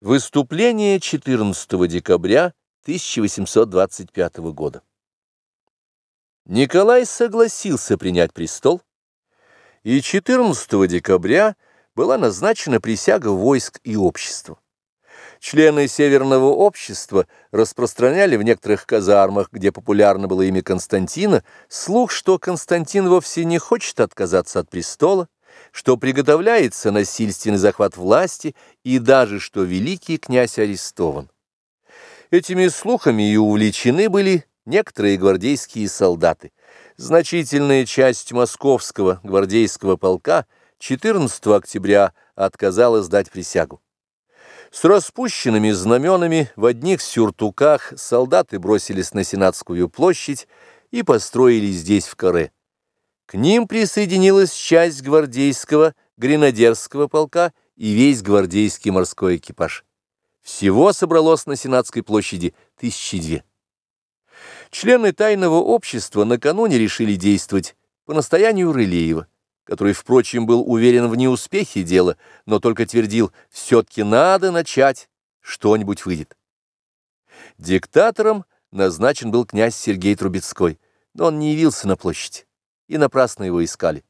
Выступление 14 декабря 1825 года. Николай согласился принять престол, и 14 декабря была назначена присяга войск и общества. Члены Северного общества распространяли в некоторых казармах, где популярно было имя Константина, слух, что Константин вовсе не хочет отказаться от престола, что приготовляется насильственный захват власти и даже что великий князь арестован. Этими слухами и увлечены были некоторые гвардейские солдаты. Значительная часть московского гвардейского полка 14 октября отказалась дать присягу. С распущенными знаменами в одних сюртуках солдаты бросились на Сенатскую площадь и построились здесь в каре. К ним присоединилась часть гвардейского гренадерского полка и весь гвардейский морской экипаж. Всего собралось на Сенатской площади тысячи две. Члены тайного общества накануне решили действовать по настоянию Рылеева, который, впрочем, был уверен в неуспехе дела, но только твердил «все-таки надо начать, что-нибудь выйдет». Диктатором назначен был князь Сергей Трубецкой, но он не явился на площадь и напрасно его искали.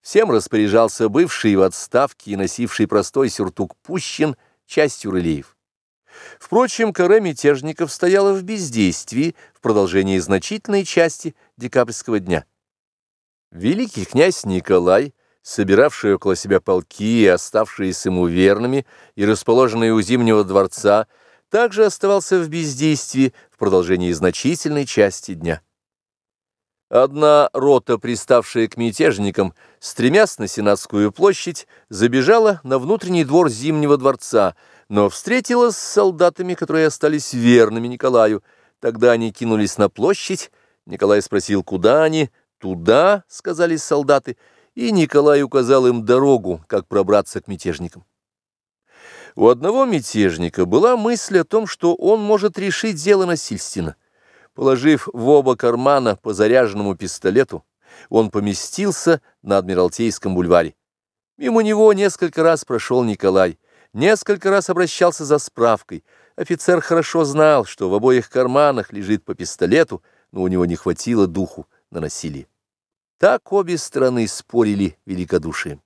Всем распоряжался бывший в отставке и носивший простой сюртук Пущин, частью Рылеев. Впрочем, каре мятежников стояла в бездействии в продолжении значительной части декабрьского дня. Великий князь Николай, собиравший около себя полки оставшиеся ему верными и расположенные у Зимнего дворца, также оставался в бездействии в продолжении значительной части дня. Одна рота, приставшая к мятежникам, стремясь на Сенатскую площадь, забежала на внутренний двор Зимнего дворца, но встретилась с солдатами, которые остались верными Николаю. Тогда они кинулись на площадь, Николай спросил, куда они. «Туда», — сказали солдаты, и Николай указал им дорогу, как пробраться к мятежникам. У одного мятежника была мысль о том, что он может решить дело насильственно. Положив в оба кармана по заряженному пистолету, он поместился на Адмиралтейском бульваре. Мимо него несколько раз прошел Николай, несколько раз обращался за справкой. Офицер хорошо знал, что в обоих карманах лежит по пистолету, но у него не хватило духу на насилие. Так обе стороны спорили великодушием.